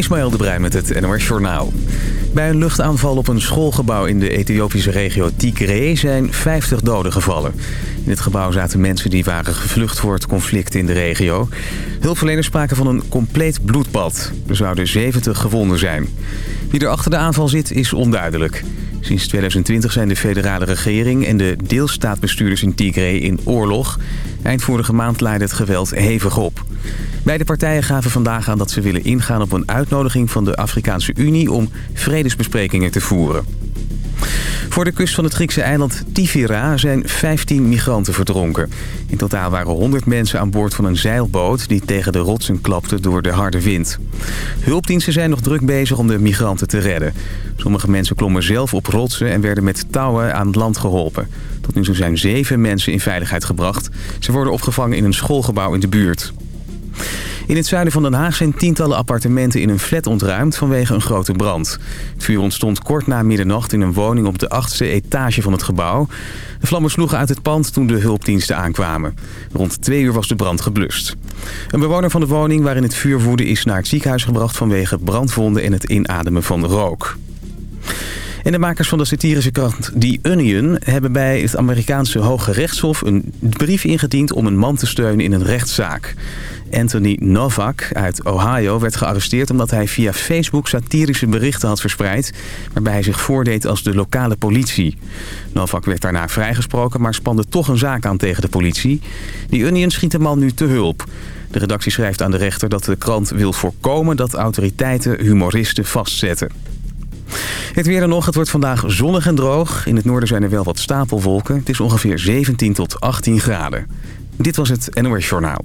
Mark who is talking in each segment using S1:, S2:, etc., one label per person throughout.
S1: Ismaël de Bruin met het NOS Journaal. Bij een luchtaanval op een schoolgebouw in de Ethiopische regio Tigray zijn 50 doden gevallen. In het gebouw zaten mensen die waren gevlucht voor het conflict in de regio. Hulpverleners spraken van een compleet bloedbad. Er zouden 70 gewonden zijn. Wie er achter de aanval zit is onduidelijk. Sinds 2020 zijn de federale regering en de deelstaatbestuurders in Tigray in oorlog. Eind vorige maand leidde het geweld hevig op. Beide partijen gaven vandaag aan dat ze willen ingaan op een uitnodiging van de Afrikaanse Unie om vredesbesprekingen te voeren. Voor de kust van het Griekse eiland Tivira zijn 15 migranten verdronken. In totaal waren 100 mensen aan boord van een zeilboot die tegen de rotsen klapte door de harde wind. Hulpdiensten zijn nog druk bezig om de migranten te redden. Sommige mensen klommen zelf op rotsen en werden met touwen aan het land geholpen. Tot nu toe zijn zeven mensen in veiligheid gebracht. Ze worden opgevangen in een schoolgebouw in de buurt. In het zuiden van Den Haag zijn tientallen appartementen in een flat ontruimd vanwege een grote brand. Het vuur ontstond kort na middernacht in een woning op de achtste etage van het gebouw. De vlammen sloegen uit het pand toen de hulpdiensten aankwamen. Rond twee uur was de brand geblust. Een bewoner van de woning waarin het vuur woedde is naar het ziekenhuis gebracht vanwege brandwonden en het inademen van rook. En de makers van de satirische krant The Onion hebben bij het Amerikaanse Hoge Rechtshof een brief ingediend om een man te steunen in een rechtszaak. Anthony Novak uit Ohio werd gearresteerd omdat hij via Facebook satirische berichten had verspreid... waarbij hij zich voordeed als de lokale politie. Novak werd daarna vrijgesproken, maar spande toch een zaak aan tegen de politie. Die Union schiet de man nu te hulp. De redactie schrijft aan de rechter dat de krant wil voorkomen dat autoriteiten humoristen vastzetten. Het weer dan nog. Het wordt vandaag zonnig en droog. In het noorden zijn er wel wat stapelwolken. Het is ongeveer 17 tot 18 graden. Dit was het NOS Journaal.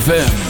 S2: ZFM.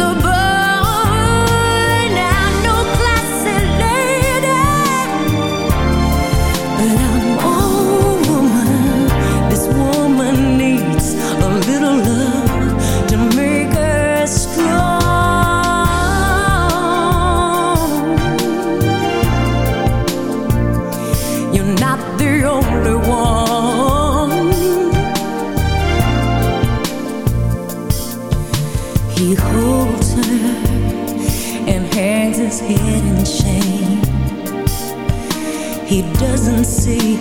S3: the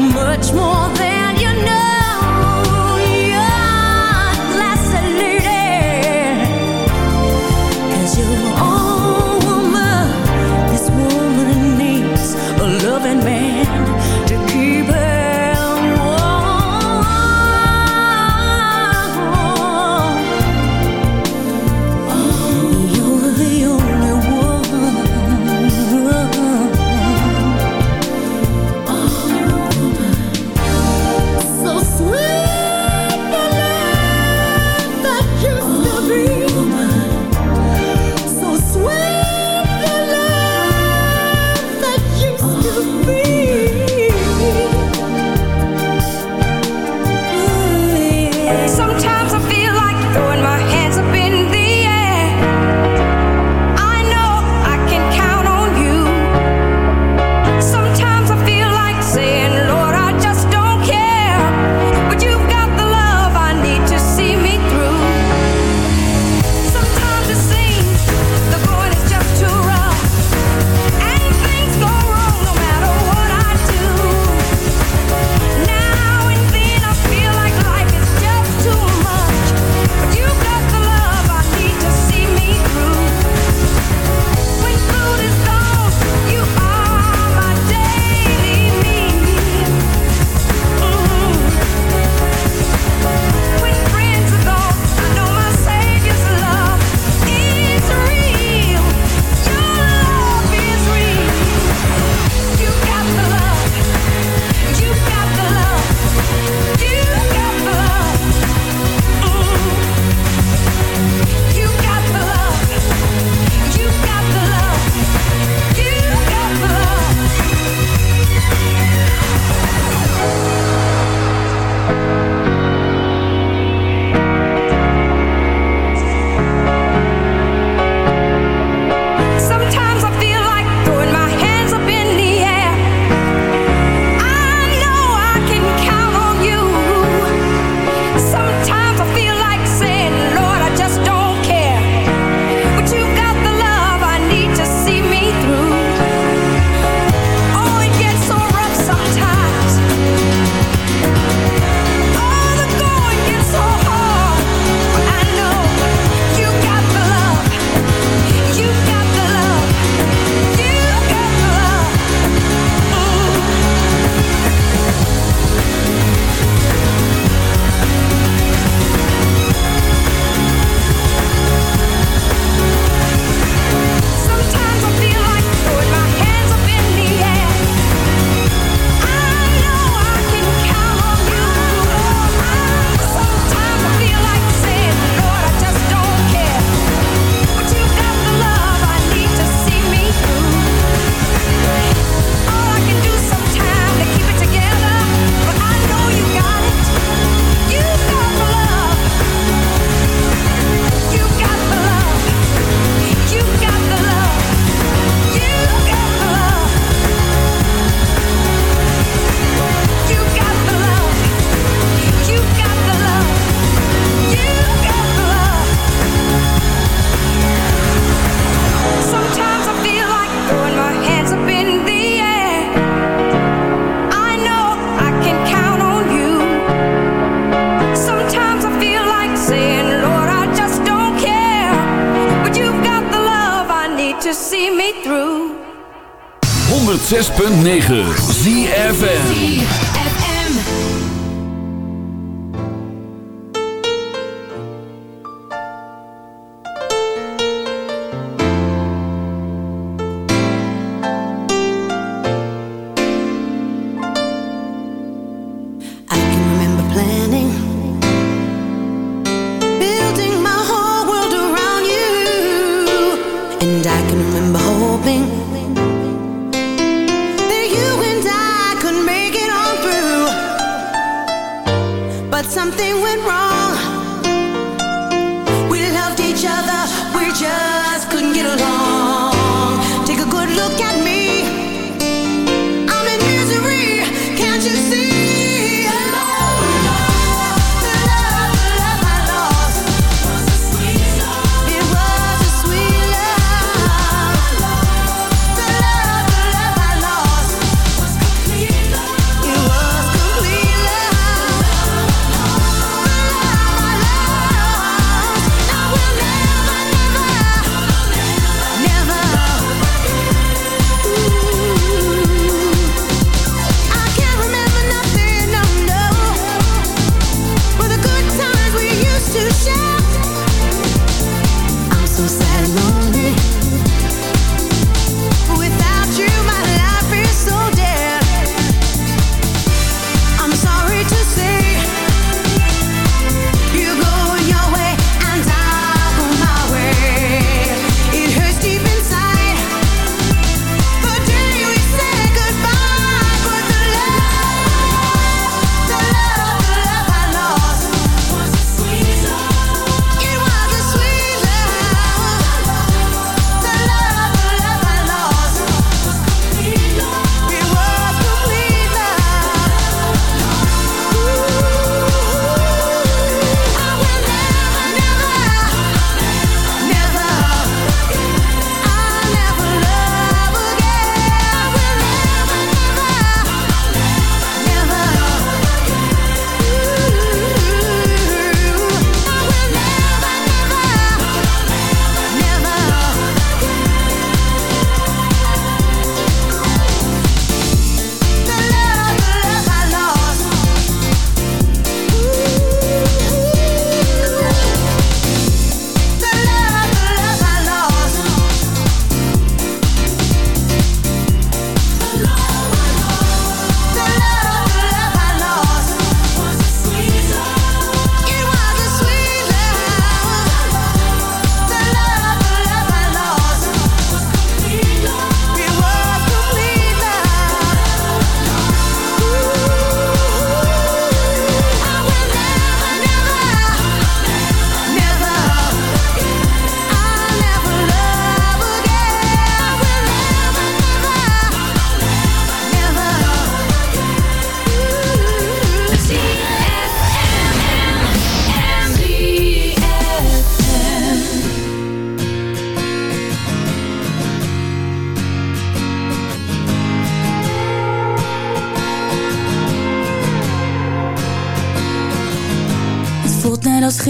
S3: much more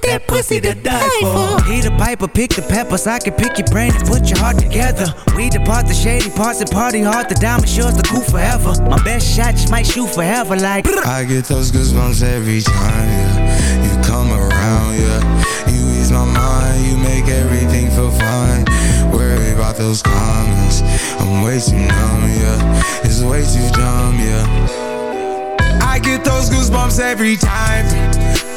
S4: die for. That pussy to die for.
S5: He the piper, pick the peppers. I can pick your brain and put your heart together. We depart the shady parts and party hard. The diamond sure the cool forever. My best shot just might shoot forever. Like
S6: I get those goosebumps every time, yeah. You come around, yeah. You ease my mind, you make everything feel fine. Worry about those comments. I'm way too numb, yeah. It's way too dumb, yeah. I get those goosebumps every time.